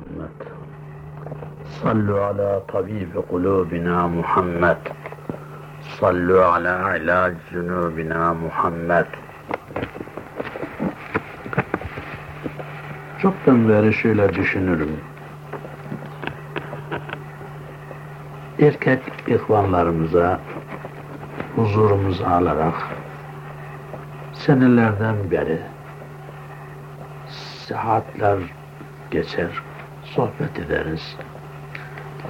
محمد صلوا على طبيب قلوبنا محمد صلوا على علاج ذنوبنا محمد Çoktan beri şöyle düşünürüm. Erkek ihvanlarımıza huzurumuzu alarak senelerden beri saatler geçer, sohbet ederiz.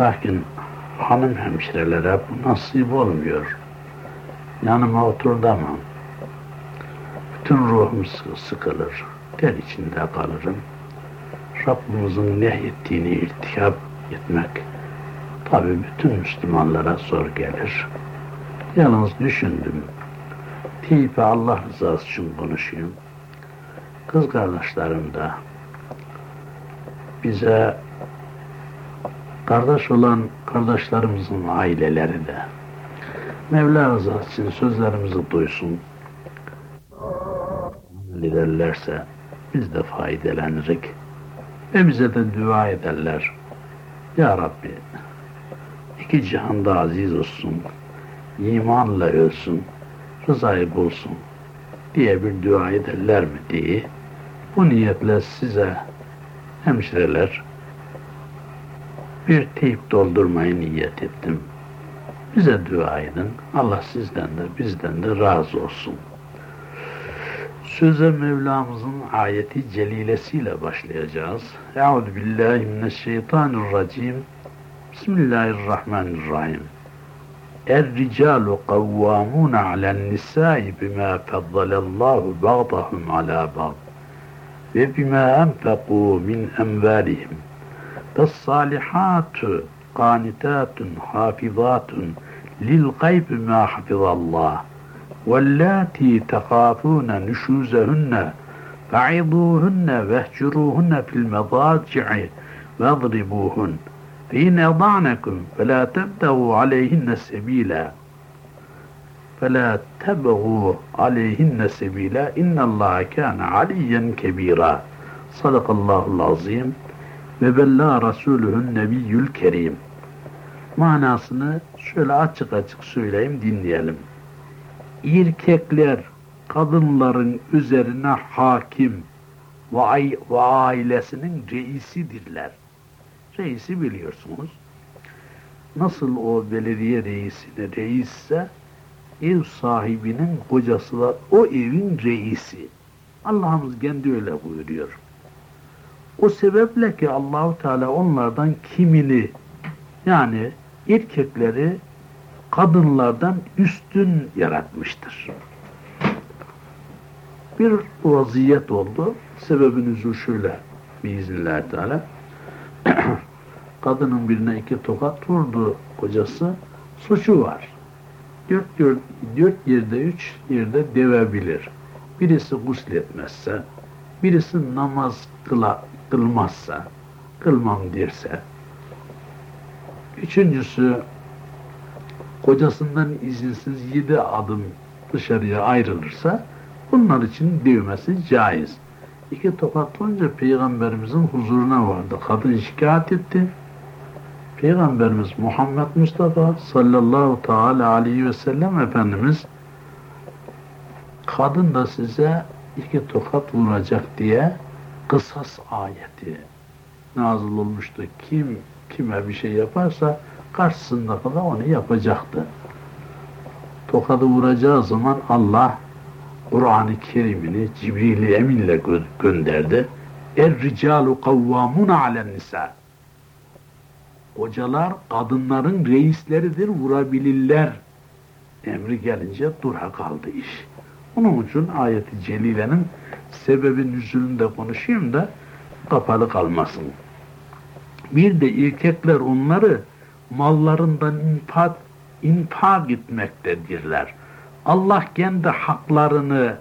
Lakin hanım hemşirelere bu nasip olmuyor. Yanıma oturdamam. Bütün ruhum sıkılır. Der içinde kalırım. Rabbimizin nehyettiğini irtikap etmek tabi bütün Müslümanlara zor gelir. Yalnız düşündüm. Teyip Allah rızası için konuşayım. Kız kardeşlerim de bize kardeş olan kardeşlerimizin aileleri de Mevla rızası için sözlerimizi duysun. Liderlerse biz de faydalanırız. Ve bize de dua ederler. Ya Rabbi iki cihanda aziz olsun, imanla ölsün, rızayı bulsun diye bir dua ederler mi diye bu niyetle size hemşireler bir teyip doldurmayı niyet ettim. Bize dua edin. Allah sizden de bizden de razı olsun. Söze Mevlamızın ayeti celilesiyle başlayacağız. Euzu billahi mineşşeytanirracim. Bismillahirrahmanirrahim. Er-ricalu kavvamun alen nisai bima faddalallahu ba'dahum ala ba'd إيه وبما أنفقوا من أموالهم. فالصالحات قانتات حافظات للغيب ما حفظ الله واللاتي تخافون نشوزهن فعظوهن واهجروهن في المضاجع واضربوهن. فإن أضعنكم فلا تبتغوا عليهن سبيلا. فلا تبغوا عليهن سبيلا إن الله كان عليا كبيرا صدق الله العظيم ve bella Resulühün Nebiyyül Kerim. Manasını şöyle açık açık söyleyeyim dinleyelim. Erkekler kadınların üzerine hakim ve, ve ailesinin reisidirler. Reisi biliyorsunuz. Nasıl o belediye reisine reisse ev sahibinin kocası da o evin reisi. Allah'ımız kendi öyle buyuruyor. O sebeple ki Allahu Teala onlardan kimini yani erkekleri kadınlardan üstün yaratmıştır. Bir vaziyet oldu. Sebebini şöyle biiznillahü teala. Kadının birine iki tokat vurdu kocası. Suçu var. Dört, dört, dört yerde üç yerde devebilir. Birisi gusletmezse, birisi namaz kıla, kılmazsa, kılmam derse, üçüncüsü kocasından izinsiz yedi adım dışarıya ayrılırsa bunlar için dövmesi caiz. İki tokat olunca Peygamberimizin huzuruna vardı. Kadın şikayet etti. Peygamberimiz Muhammed Mustafa sallallahu teala aleyhi ve sellem Efendimiz kadın da size iki tokat vuracak diye kısas ayeti nazıl olmuştu. Kim kime bir şey yaparsa karşısında da onu yapacaktı. Tokadı vuracağı zaman Allah Kur'an-ı Kerim'ini Cibril-i Emin'le gö gönderdi. Er-ricalu kavvamun alen nisa. Hocalar kadınların reisleridir, vurabilirler. Emri gelince dura kaldı iş. Onun için ayeti celilenin sebebi nüzulünde konuşayım da kapalı kalmasın. Bir de erkekler onları mallarından infak, infak etmektedirler. Allah kendi haklarını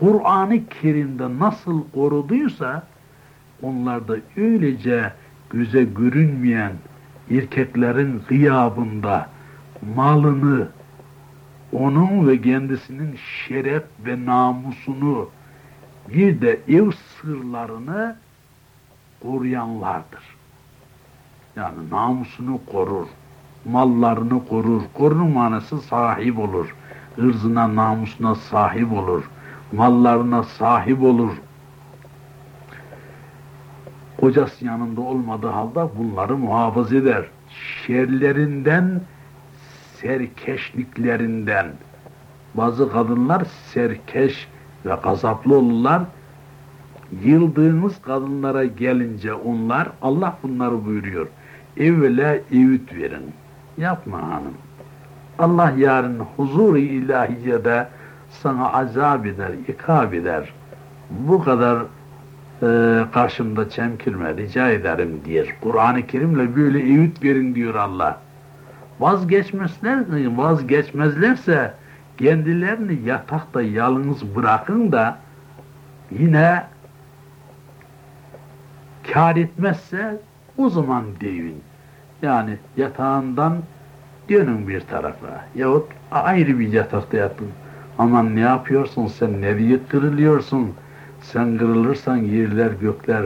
Kur'an-ı Kerim'de nasıl koruduysa onlar da öylece göze görünmeyen erkeklerin gıyabında malını onun ve kendisinin şeref ve namusunu bir de ev sırlarını koruyanlardır. Yani namusunu korur, mallarını korur. Korunun manası sahip olur. Hırzına, namusuna sahip olur. Mallarına sahip olur. Kocası yanında olmadığı halde bunları muhafaza eder. Şerlerinden, serkeşliklerinden. Bazı kadınlar serkeş ve gazaplı olurlar. Yıldığınız kadınlara gelince onlar, Allah bunları buyuruyor. Evvela evit verin. Yapma hanım. Allah yarın huzur-i ilahiyede sana azap eder, ikab eder. Bu kadar e, karşımda çemkirme rica ederim diyor. Kur'an-ı Kerim'le böyle evit verin diyor Allah. Vazgeçmezler, vazgeçmezlerse kendilerini yatakta yalnız bırakın da yine kar etmezse o zaman devin. Yani yatağından dönün bir tarafa yahut ayrı bir yatakta yatın. Aman ne yapıyorsun sen ne diye kırılıyorsun? Sen kırılırsan yerler gökler,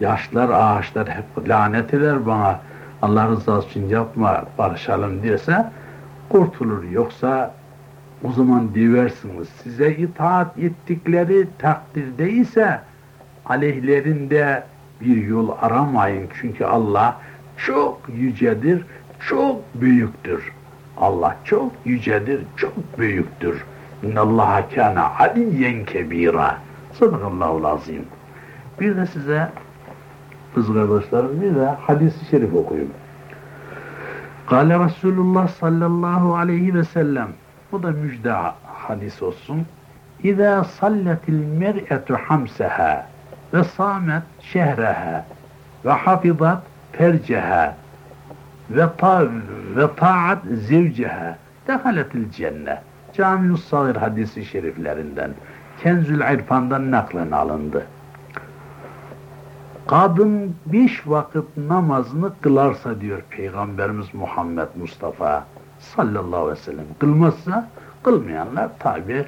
yaşlar ağaçlar hep lanet eder bana. Allah rızası için yapma barışalım diyorsa kurtulur. Yoksa o zaman diversiniz. Size itaat ettikleri takdirde ise aleyhlerinde bir yol aramayın. Çünkü Allah çok yücedir, çok büyüktür. Allah çok yücedir, çok büyüktür. İnnallaha kâne aliyyen kebîrâ. Sadakallahu azim. Bir de size kız kardeşlerim bir de hadis-i şerif okuyayım. Kale Resulullah sallallahu aleyhi ve sellem bu da müjde hadis olsun. İza salletil mer'etu hamseha ve samet şehreha ve hafizat ferceha ve ta ve taat zevceha dehaletil cennet. Camius Sagir hadisi şeriflerinden Kenzül İrfan'dan naklen alındı. Kadın beş vakit namazını kılarsa diyor Peygamberimiz Muhammed Mustafa sallallahu aleyhi ve sellem. Kılmazsa kılmayanlar tabi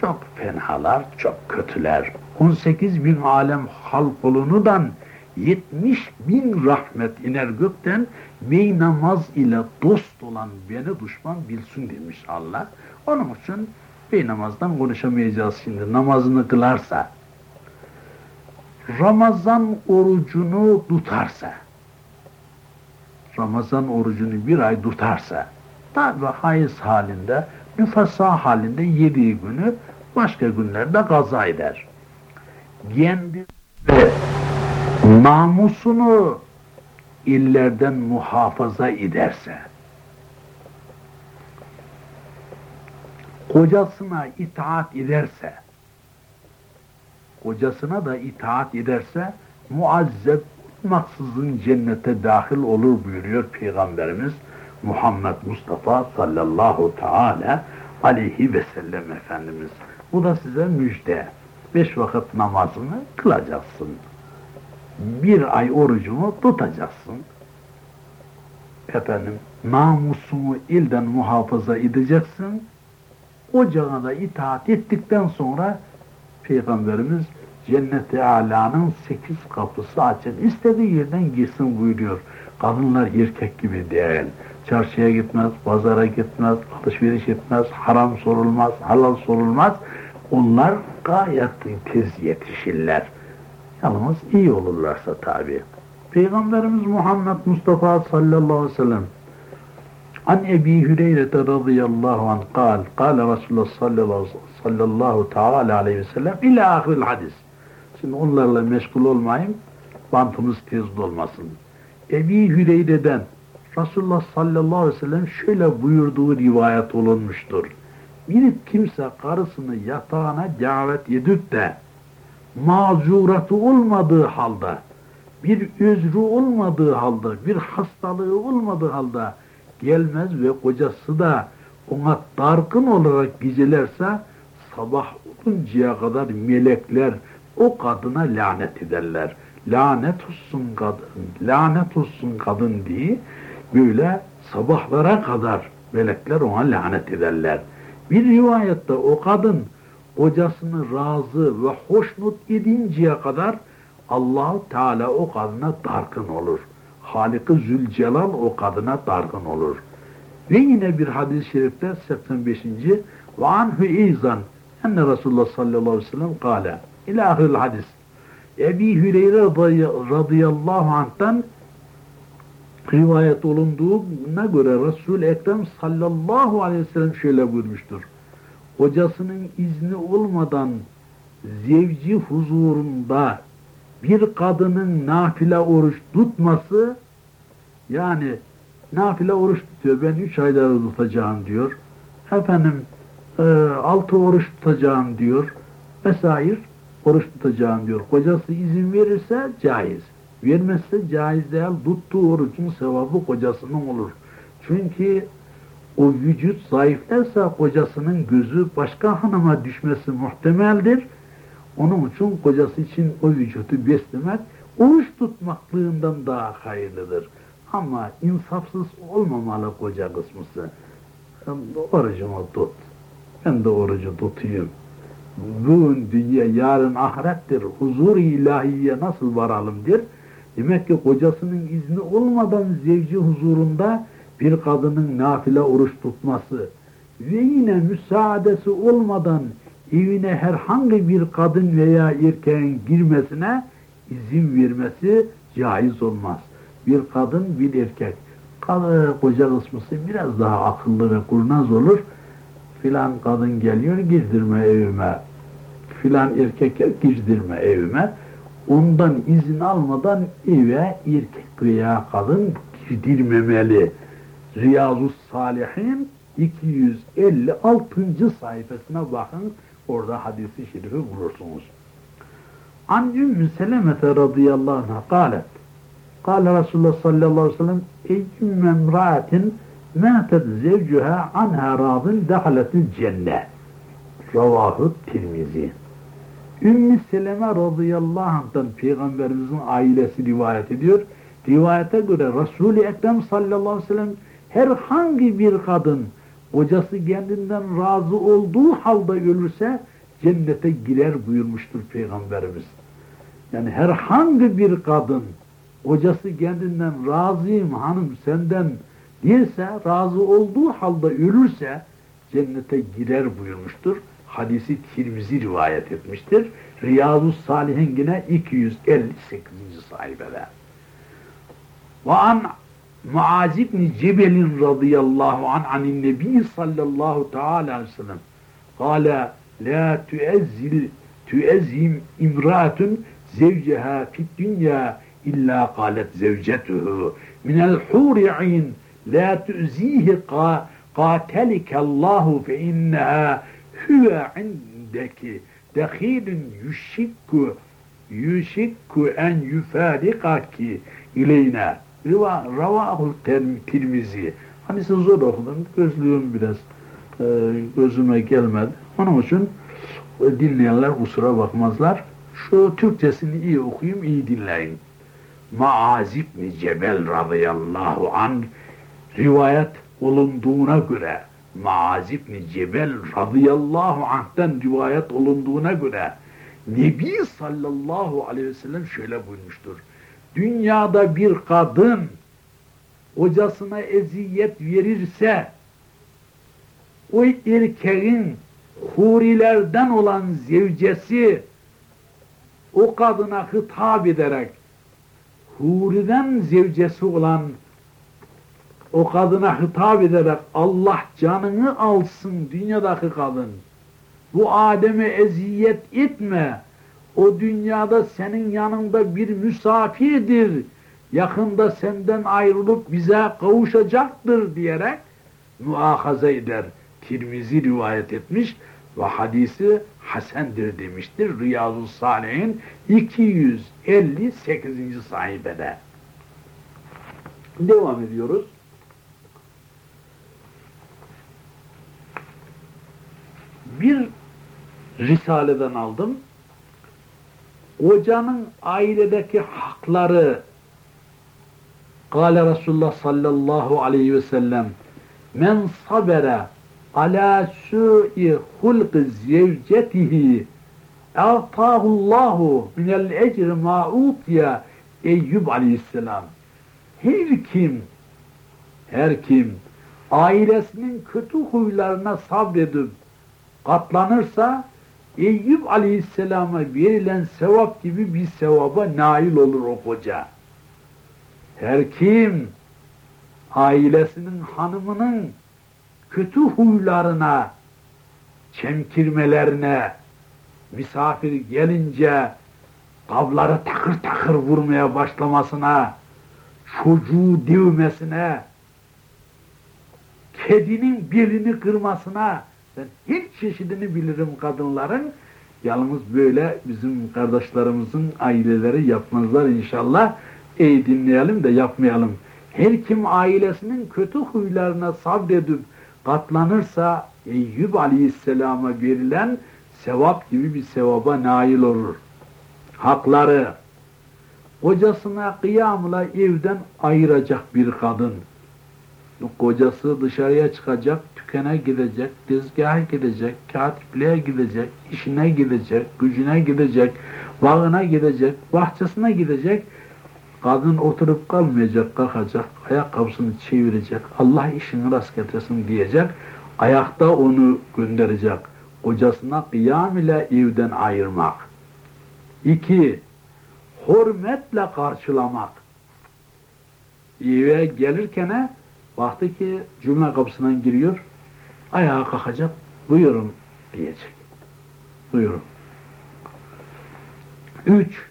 çok fenalar, çok kötüler. 18 bin alem halk olunudan 70 bin rahmet iner gökten ve namaz ile dost olan beni düşman bilsin demiş Allah. Onun için bey namazdan konuşamayacağız şimdi. Namazını kılarsa, Ramazan orucunu tutarsa, Ramazan orucunu bir ay tutarsa, tabi hayız halinde, nüfasa halinde yediği günü başka günlerde gaza eder. Kendi namusunu illerden muhafaza ederse, kocasına itaat ederse, kocasına da itaat ederse, muazzeb maksızın cennete dahil olur buyuruyor Peygamberimiz Muhammed Mustafa sallallahu teala aleyhi ve sellem Efendimiz. Bu da size müjde. Beş vakit namazını kılacaksın. Bir ay orucunu tutacaksın. Efendim, namusunu ilden muhafaza edeceksin ocağına da itaat ettikten sonra Peygamberimiz Cennet-i Ala'nın sekiz kapısı açık. istediği yerden girsin buyuruyor. Kadınlar erkek gibi değil. Çarşıya gitmez, pazara gitmez, alışveriş etmez, haram sorulmaz, halal sorulmaz. Onlar gayet tez yetişirler. Yalnız iyi olurlarsa tabi. Peygamberimiz Muhammed Mustafa sallallahu aleyhi ve sellem An Ebi Hüreyre radıyallahu anh kal, kal Resulullah sallallahu, teala aleyhi ve sellem ila ahiril hadis. Şimdi onlarla meşgul olmayayım, bantımız tez dolmasın. Ebi Hüreyre'den Resulullah sallallahu aleyhi ve sellem şöyle buyurduğu rivayet olunmuştur. Bir kimse karısını yatağına davet edip de mazuratı olmadığı halde, bir özrü olmadığı halde, bir hastalığı olmadığı halde gelmez ve kocası da ona dargın olarak gecelerse sabah oluncaya kadar melekler o kadına lanet ederler. Lanet olsun kadın, lanet olsun kadın diye böyle sabahlara kadar melekler ona lanet ederler. Bir rivayette o kadın kocasını razı ve hoşnut edinceye kadar allah Teala o kadına dargın olur. Halık-ı Zülcelal o kadına dargın olur. Ve yine bir hadis-i şerifte 85. ve anhu izan enne Resulullah sallallahu aleyhi ve sellem kâle ilahül hadis Ebi Hüreyre radıyallahu anh'tan rivayet olunduğuna göre Resul-i Ekrem sallallahu aleyhi ve sellem şöyle buyurmuştur. Hocasının izni olmadan zevci huzurunda bir kadının nafile oruç tutması yani nafile oruç tutuyor. Ben üç ayda tutacağım diyor. Efendim e, altı oruç tutacağım diyor. Vesaire oruç tutacağım diyor. Kocası izin verirse caiz. Vermezse caiz değil. Tuttuğu orucun sevabı kocasının olur. Çünkü o vücut zayıflarsa kocasının gözü başka hanıma düşmesi muhtemeldir. Onun için kocası için o vücudu beslemek oruç tutmaklığından daha hayırlıdır. Ama insafsız olmamalı koca kısmısı. Orucumu tut. Ben de orucu tutayım. Bugün dünya, yarın ahirettir. Huzur ilahiye nasıl varalım der. Demek ki kocasının izni olmadan zevci huzurunda bir kadının nafile oruç tutması ve yine müsaadesi olmadan evine herhangi bir kadın veya erkeğin girmesine izin vermesi caiz olmaz. Bir kadın, bir erkek. Koca kısmısı biraz daha akıllı ve kurnaz olur. Filan kadın geliyor, girdirme evime. Filan erkek girdirme evime. Ondan izin almadan eve erkek veya kadın girdirmemeli. Riyazu Salihin 256. sayfasına bakın. Orada hadisi şerifi bulursunuz. An Ümmü Selemete radıyallahu anh'a kâlet. Kâle Resulullah sallallahu aleyhi ve sellem Eyyümme emraatin mâtet zevcuha anha radın dehaletil cennet. Ravahu Tirmizi. Ümmü Seleme radıyallahu anh'tan Peygamberimizin ailesi rivayet ediyor. Rivayete göre Resul-i Ekrem sallallahu aleyhi ve sellem herhangi bir kadın kocası kendinden razı olduğu halde ölürse cennete girer buyurmuştur Peygamberimiz. Yani herhangi bir kadın kocası kendinden razıyım hanım senden değilse razı olduğu halde ölürse cennete girer buyurmuştur. Hadisi Tirmizi rivayet etmiştir. Riyazu Salihin yine 258. sayfada. Ve an Muaz ibn Cebel'in radıyallahu an anin nebi sallallahu teala aleyhi ve sellem. Kâle la tuezzil tuezzim imraatun zevceha fid dünya illa kâlet zevcetuhu. Minel huri'in la tu'zihi qatelikallahu fe inneha huve indeki dehilun yuşikku yuşikku en yufarikaki ileyna Riva, Ravahul Tirmizi. Siz zor okudum, gözlüğüm biraz e, gözüme gelmedi. Onun için e, dinleyenler kusura bakmazlar. Şu Türkçesini iyi okuyayım, iyi dinleyin. Maaz İbni Cebel radıyallahu an rivayet olunduğuna göre Maaz İbni Cebel radıyallahu anh'ten rivayet olunduğuna göre Nebi sallallahu aleyhi ve sellem şöyle buyurmuştur dünyada bir kadın kocasına eziyet verirse o erkeğin hurilerden olan zevcesi o kadına hitap ederek huriden zevcesi olan o kadına hitap ederek Allah canını alsın dünyadaki kadın. Bu Adem'e eziyet etme o dünyada senin yanında bir misafirdir. Yakında senden ayrılıp bize kavuşacaktır diyerek muahaza eder. Tirmizi rivayet etmiş ve hadisi hasendir demiştir. Riyazu Salih'in 258. sayfede. Devam ediyoruz. Bir risaleden aldım kocanın ailedeki hakları. Kale Resulullah sallallahu aleyhi ve sellem men sabere ala su'i hulqi zevcetihi Allahu minel ecri ma utiya Eyyub aleyhisselam. Her kim, her kim ailesinin kötü huylarına sabredip katlanırsa Eyüp Aleyhisselam'a verilen sevap gibi bir sevaba nail olur o koca. Her kim ailesinin hanımının kötü huylarına, çemkirmelerine, misafir gelince kabları takır takır vurmaya başlamasına, çocuğu divmesine, kedinin belini kırmasına, ben hiç çeşidini bilirim kadınların. Yalnız böyle bizim kardeşlerimizin aileleri yapmazlar inşallah. İyi dinleyelim de yapmayalım. Her kim ailesinin kötü huylarına sabredip katlanırsa Eyüp Aleyhisselam'a verilen sevap gibi bir sevaba nail olur. Hakları kocasına kıyamla evden ayıracak bir kadın. Kocası dışarıya çıkacak, dükkana gidecek, tezgaha gidecek, katipliğe gidecek, işine gidecek, gücüne gidecek, bağına gidecek, bahçesine gidecek. Kadın oturup kalmayacak, kalkacak, ayakkabısını çevirecek, Allah işini rast getirsin diyecek, ayakta onu gönderecek. Kocasına kıyam ile evden ayırmak. İki, hürmetle karşılamak. Eve gelirken baktı ki cümle kapısından giriyor, ayağa kalkacak, buyurun diyecek. Buyurun. Üç,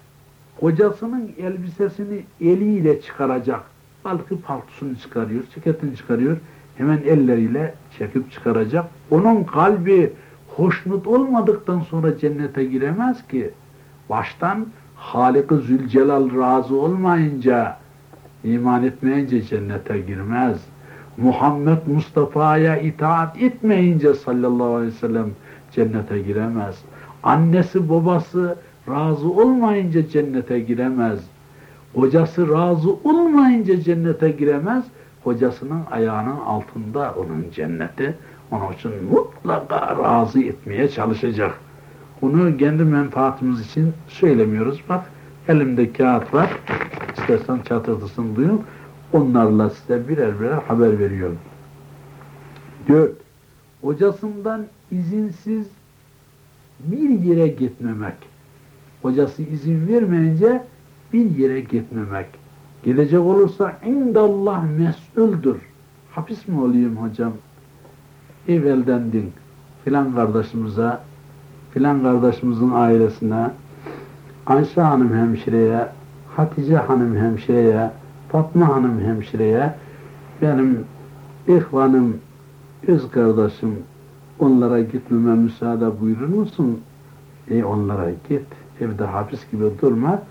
kocasının elbisesini eliyle çıkaracak. Kalkıp paltosunu çıkarıyor, ceketini çıkarıyor. Hemen elleriyle çekip çıkaracak. Onun kalbi hoşnut olmadıktan sonra cennete giremez ki. Baştan Halik-i Zülcelal razı olmayınca, iman etmeyince cennete girmez. Muhammed Mustafa'ya itaat etmeyince sallallahu aleyhi ve sellem cennete giremez. Annesi babası razı olmayınca cennete giremez. Kocası razı olmayınca cennete giremez. Kocasının ayağının altında onun cenneti. Onun için mutlaka razı etmeye çalışacak. Bunu kendi menfaatimiz için söylemiyoruz. Bak elimde kağıt var. İstersen çatırtısını duyun. Onlarla size birer birer haber veriyorum. Dört. Kocasından izinsiz bir yere gitmemek. Kocası izin vermeyince bir yere gitmemek. Gelecek olursa indallah mes'uldür. Hapis mi olayım hocam? Evvelden filan kardeşimize, filan kardeşimizin ailesine, Ayşe Hanım hemşireye, Hatice Hanım hemşireye, Fatma Hanım hemşireye, benim ihvanım, öz kardeşim, onlara gitmeme müsaade buyurur musun? E onlara git, evde hapis gibi durma.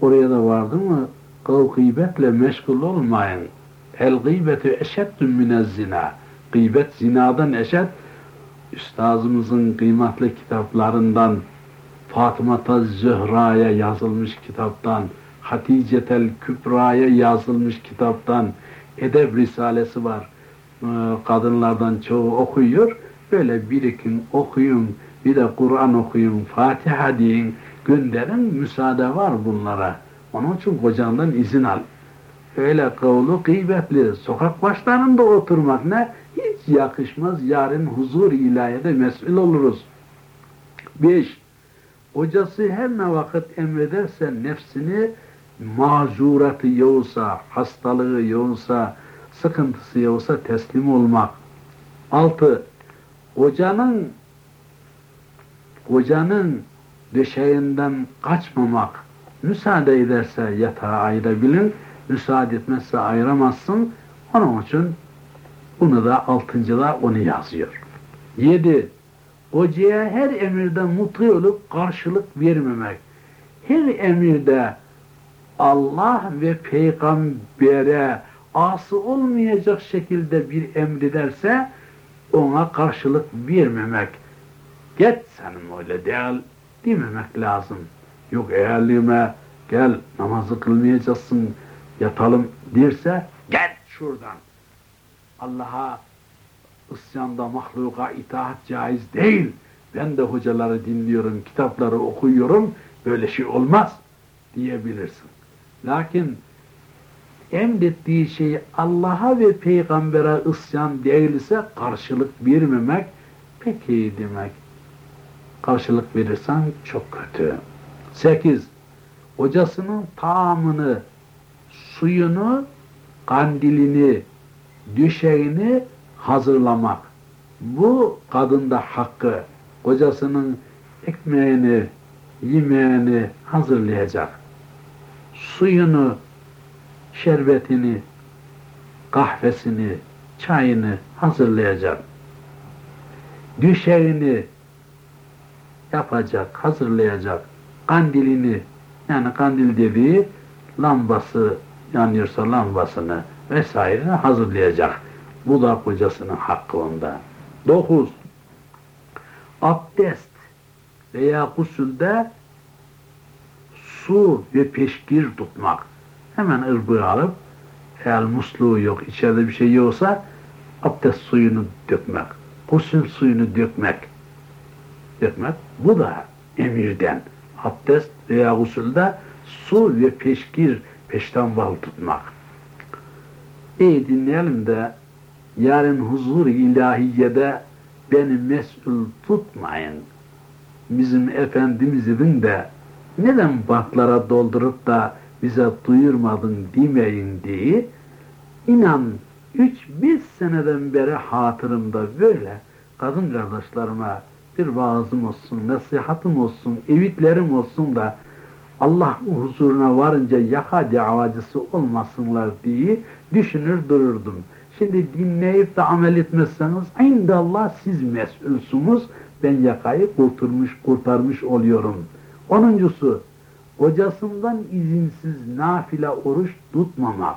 Oraya da vardı mı, kav gıybetle meşgul olmayın. El gıybetü eşeddün minez zina. Gıybet zinadan eşed. Üstazımızın kıymetli kitaplarından Fatıma Zühra'ya yazılmış kitaptan, Haticetel Kübra'ya yazılmış kitaptan edeb risalesi var. Ee, kadınlardan çoğu okuyor. Böyle birikin okuyun, bir de Kur'an okuyun, Fatiha deyin, gönderin, müsaade var bunlara. Onun için kocandan izin al. Öyle kavlu gıybetli, sokak başlarında oturmak ne? Hiç yakışmaz. Yarın huzur ilahiyede mesul oluruz. Beş, Kocası her ne vakit emrederse nefsini mazuratı yoğsa, hastalığı yoğsa, sıkıntısı yoğsa teslim olmak. Altı, kocanın kocanın döşeğinden kaçmamak, müsaade ederse yatağa ayırabilin, müsaade etmezse ayıramazsın. Onun için bunu da altıncıda onu yazıyor. Yedi, Hocaya her emirde mutlu olup karşılık vermemek. Her emirde Allah ve peygambere ası olmayacak şekilde bir emrederse ona karşılık vermemek. Git senin öyle değil dememek lazım. Yok eğerliğime gel namazı kılmayacaksın yatalım derse gel şuradan. Allah'a isyanda mahluka itaat caiz değil. Ben de hocaları dinliyorum, kitapları okuyorum, böyle şey olmaz diyebilirsin. Lakin emrettiği şey Allah'a ve peygambere isyan değilse karşılık vermemek pek iyi demek. Karşılık verirsen çok kötü. Sekiz, hocasının tamını, suyunu, kandilini, düşeğini hazırlamak. Bu kadında hakkı, kocasının ekmeğini, yemeğini hazırlayacak. Suyunu, şerbetini, kahvesini, çayını hazırlayacak. Düşeğini yapacak, hazırlayacak. Kandilini, yani kandil dediği lambası yanıyorsa lambasını vesaire hazırlayacak. Bu da kocasının hakkı onda. Dokuz, abdest veya gusülde su ve peşkir tutmak. Hemen ırbığı alıp eğer musluğu yok, içeride bir şey yoksa abdest suyunu dökmek, gusül suyunu dökmek. Dökmek, bu da emirden. Abdest veya gusülde su ve peşkir, peşten bal tutmak. İyi dinleyelim de yarın huzur ilahiyede beni mesul tutmayın. Bizim Efendimizin de neden baklara doldurup da bize duyurmadın demeyin diye inan 3-5 seneden beri hatırımda böyle kadın kardeşlerime bir vaazım olsun, nasihatım olsun, evitlerim olsun da Allah huzuruna varınca yaka davacısı olmasınlar diye düşünür dururdum. Şimdi dinleyip de amel etmezseniz Allah siz mesulsunuz. Ben yakayı kurtarmış, kurtarmış oluyorum. Onuncusu, kocasından izinsiz nafile oruç tutmamak.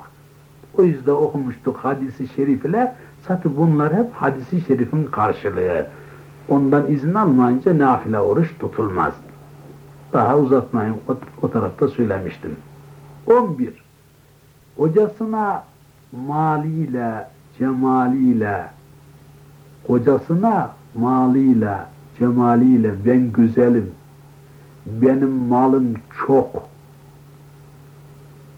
O yüzden okumuştuk hadisi şerifler. Zaten bunlar hep hadisi şerifin karşılığı. Ondan izin almayınca nafile oruç tutulmaz. Daha uzatmayın, o, o tarafta söylemiştim. 11. Kocasına maliyle, cemaliyle, kocasına maliyle, cemaliyle ben güzelim, benim malım çok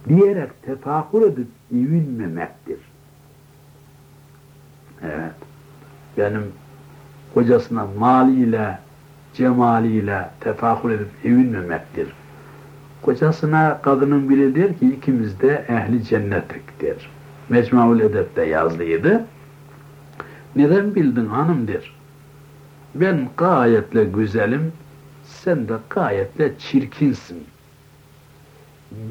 diyerek tefakkur edip övünmemektir. Evet, benim kocasına maliyle, cemaliyle tefakkur edip övünmemektir. Kocasına kadının biri der ki ikimiz de ehli cennetliktir. Mecmuaül Edep'te yazlıydı. Neden bildin hanım der. Ben gayetle güzelim, sen de gayetle çirkinsin.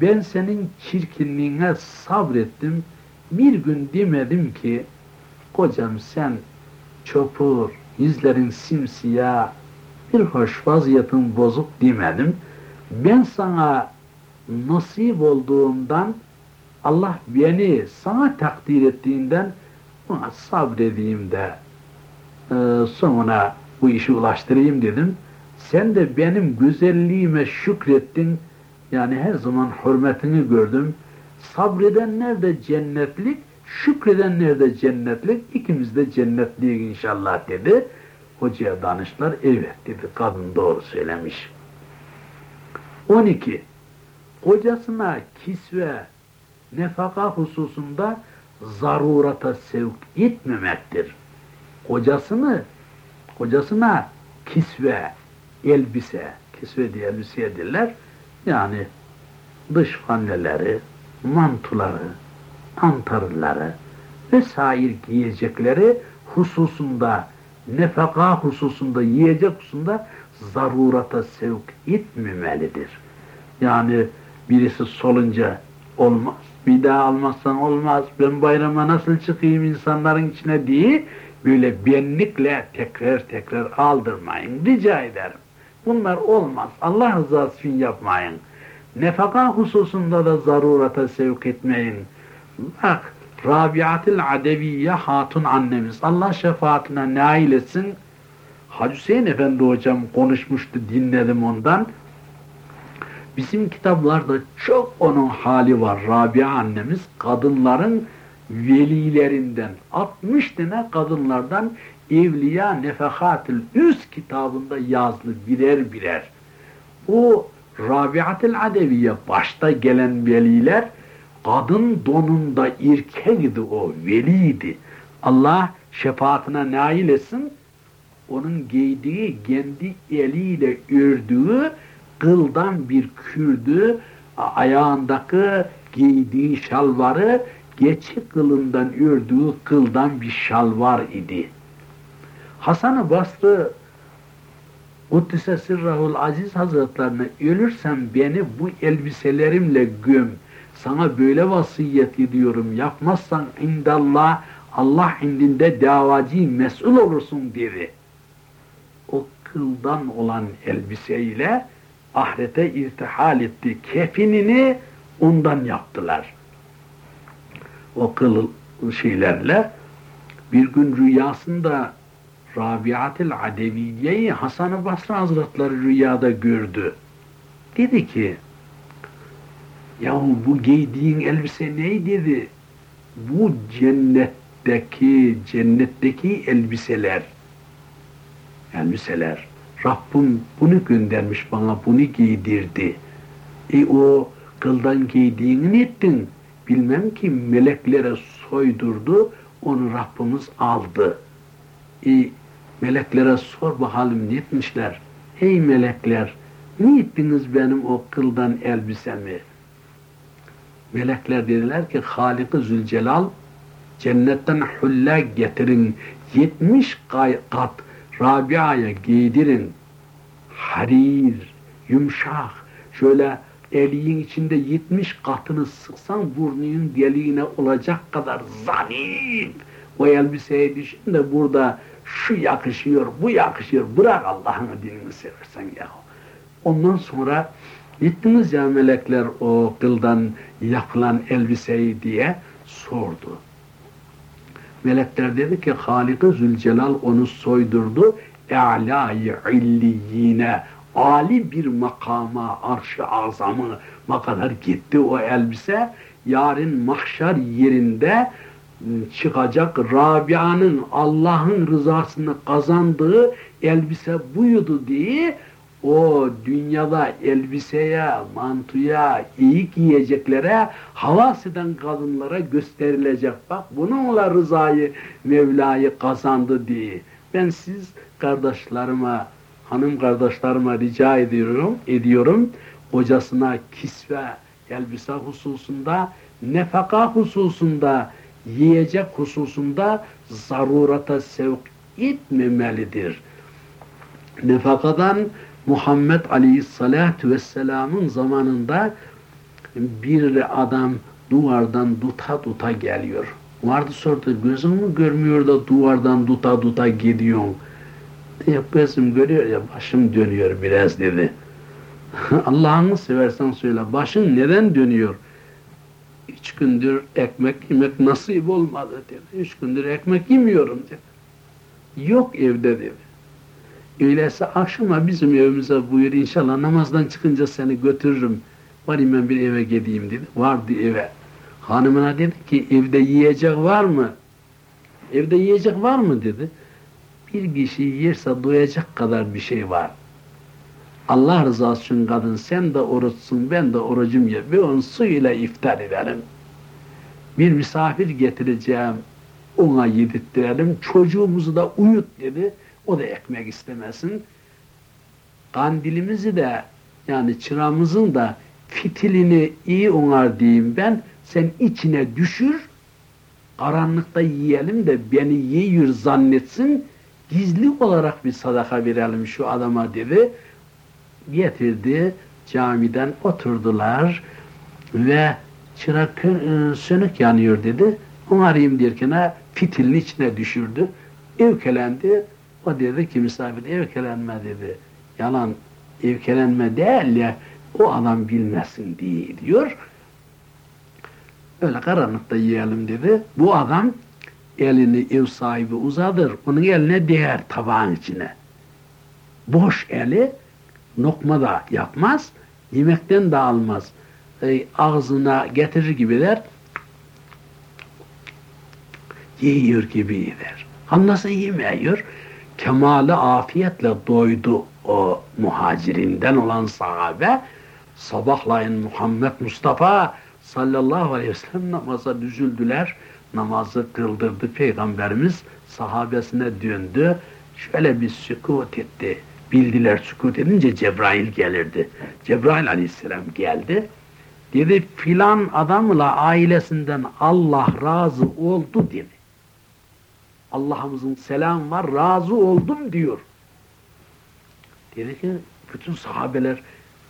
Ben senin çirkinliğine sabrettim, bir gün demedim ki, kocam sen çopur, yüzlerin simsiyah, bir hoş vaziyetin bozuk demedim. Ben sana nasip olduğundan, Allah beni sana takdir ettiğinden buna sabredeyim de e, sonuna bu işi ulaştırayım dedim. Sen de benim güzelliğime şükrettin. Yani her zaman hürmetini gördüm. Sabredenler de cennetlik, şükredenler de cennetlik. İkimiz de cennetliyiz inşallah dedi. Hocaya danıştılar. Evet dedi. Kadın doğru söylemiş. 12. Kocasına kisve, nefaka hususunda zarurata sevk etmemektir. Kocasını, kocasına kisve, elbise, kisve diye elbise derler. Yani dış fanneleri, mantuları, antarları vesaire giyecekleri hususunda, nefaka hususunda, yiyecek hususunda zarurata sevk etmemelidir. Yani birisi solunca olmaz, bir daha almazsan olmaz, ben bayrama nasıl çıkayım insanların içine diye böyle benlikle tekrar tekrar aldırmayın, rica ederim. Bunlar olmaz. Allah rızası için yapmayın. Nefaka hususunda da zarurata sevk etmeyin. Bak, Rabiatil Adeviye Hatun annemiz, Allah şefaatine nail etsin. Hacı Hüseyin Efendi hocam konuşmuştu, dinledim ondan. Bizim kitaplarda çok onun hali var. Rabia annemiz kadınların velilerinden 60 tane kadınlardan Evliya Nefehatül Üz kitabında yazılı birer birer. O Rabiatil Adeviye başta gelen veliler kadın donunda erkekdi o, veliydi. Allah şefaatine nail etsin, onun giydiği, kendi eliyle ördüğü kıldan bir kürdü, ayağındaki giydiği şalvarı geçi kılından ördüğü kıldan bir şalvar idi. Hasan-ı Basrı Kuddise Sirrahul Aziz Hazretlerine ölürsem beni bu elbiselerimle göm. Sana böyle vasiyet ediyorum. Yapmazsan indallah Allah indinde davacı mesul olursun dedi. O kıldan olan elbiseyle ahirete irtihal etti. Kefenini ondan yaptılar. O kıl şeylerle bir gün rüyasında Rabiatil Adeviye'yi Hasan-ı Basra Hazretleri rüyada gördü. Dedi ki, yahu bu giydiğin elbise ne dedi? Bu cennetteki, cennetteki elbiseler. Elbiseler. Rabbim bunu göndermiş bana, bunu giydirdi. E o kıldan giydiğini ne ettin? Bilmem ki meleklere soydurdu, onu Rabbimiz aldı. E, Meleklere sor bakalım ne etmişler? Ey melekler, ne ettiniz benim o kıldan elbisemi? Melekler dediler ki Halik-i Zülcelal cennetten hulla getirin, yetmiş kat Rabia'ya giydirin. Harir, yumuşak, şöyle eliğin içinde yetmiş katını sıksan burnunun deliğine olacak kadar zanif. O elbiseyi düşün de burada şu yakışıyor, bu yakışıyor, bırak Allah'ın dinini seversen ya. Ondan sonra gittiniz ya melekler o kıldan yapılan elbiseyi diye sordu. Melekler dedi ki Halik-i Zülcelal onu soydurdu. E'lâ-i illiyine Ali bir makama, arş-ı azamı kadar gitti o elbise. Yarın mahşer yerinde çıkacak Rabia'nın Allah'ın rızasını kazandığı elbise buydu diye o dünyada elbiseye, mantuya, iyi giyeceklere, havas eden kadınlara gösterilecek. Bak bununla rızayı Mevla'yı kazandı diye. Ben siz kardeşlerime, hanım kardeşlerime rica ediyorum, ediyorum kocasına kisve, elbise hususunda, nefaka hususunda, yiyecek hususunda zarurata sevk etmemelidir. Nefakadan Muhammed Aleyhisselatü Vesselam'ın zamanında bir adam duvardan duta duta geliyor. Vardı sordu, gözün mü görmüyor da duvardan duta duta gidiyorsun? Diye gözüm görüyor ya başım dönüyor biraz dedi. Allah'ını seversen söyle, başın neden dönüyor? Üç gündür ekmek yemek nasip olmadı dedi. Üç gündür ekmek yemiyorum dedi. Yok evde dedi. Öyleyse akşama bizim evimize buyur inşallah namazdan çıkınca seni götürürüm. Varayım ben bir eve gideyim dedi. Vardı eve. Hanımına dedi ki evde yiyecek var mı? Evde yiyecek var mı dedi. Bir kişi yerse doyacak kadar bir şey var. Allah rızası için kadın sen de oruçsun ben de orucum ye. Bir on suyla iftar edelim. Bir misafir getireceğim ona yedirttirelim. Çocuğumuzu da uyut dedi. O da ekmek istemesin. Kandilimizi de yani çıramızın da fitilini iyi onar diyeyim ben. Sen içine düşür. Karanlıkta yiyelim de beni yiyor zannetsin. Gizli olarak bir sadaka verelim şu adama dedi getirdi, camiden oturdular ve çırak e, sönük yanıyor dedi. Onu arayayım derken fitilin içine düşürdü. Evkelendi. O dedi ki misafir evkelenme dedi. Yalan evkelenme değil ya o adam bilmesin diye diyor. Öyle karanlıkta yiyelim dedi. Bu adam elini ev sahibi uzadır. Onun eline değer tabağın içine. Boş eli lokma da yapmaz, yemekten de almaz. E, ağzına getirir gibiler, yiyor gibi gider. Nasıl yemiyor? Kemale afiyetle doydu o muhacirinden olan sahabe. Sabahlayın Muhammed Mustafa sallallahu aleyhi ve sellem namaza düzüldüler. Namazı kıldırdı Peygamberimiz sahabesine döndü. Şöyle bir sükut etti. Bildiler sükut edince Cebrail gelirdi. Cebrail aleyhisselam geldi. Dedi filan adamla ailesinden Allah razı oldu dedi. Allah'ımızın selam var razı oldum diyor. Dedi ki bütün sahabeler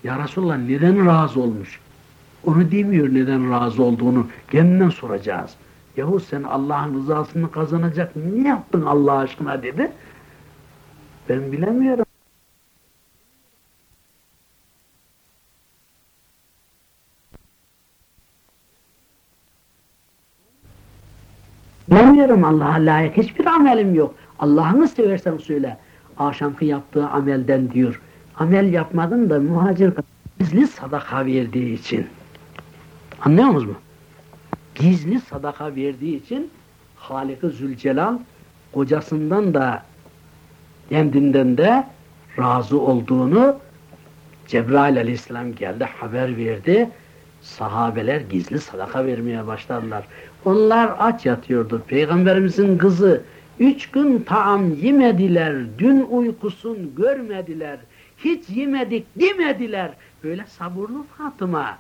ya Resulallah neden razı olmuş? Onu demiyor neden razı olduğunu. Kendinden soracağız. Yahu sen Allah'ın rızasını kazanacak ne yaptın Allah aşkına dedi. Ben bilemiyorum. Bilmiyorum Allah'a layık hiçbir amelim yok. Allah'ını seversen söyle. Akşamki yaptığı amelden diyor. Amel yapmadın da muhacir gizli sadaka verdiği için. Anlıyor musunuz mu? Gizli sadaka verdiği için Halik-i Zülcelal kocasından da kendinden de razı olduğunu Cebrail aleyhisselam geldi haber verdi. Sahabeler gizli sadaka vermeye başladılar. Onlar aç yatıyordu. Peygamberimizin kızı üç gün taam yemediler, dün uykusun görmediler, hiç yemedik demediler. Böyle sabırlı Fatıma.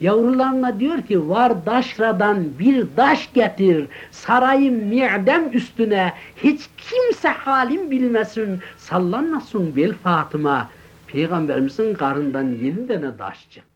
Yavrularına diyor ki var daşradan bir daş getir sarayım mi'dem üstüne hiç kimse halim bilmesin sallanmasın bel Fatıma. Peygamberimizin karından yedi tane daş çıktı.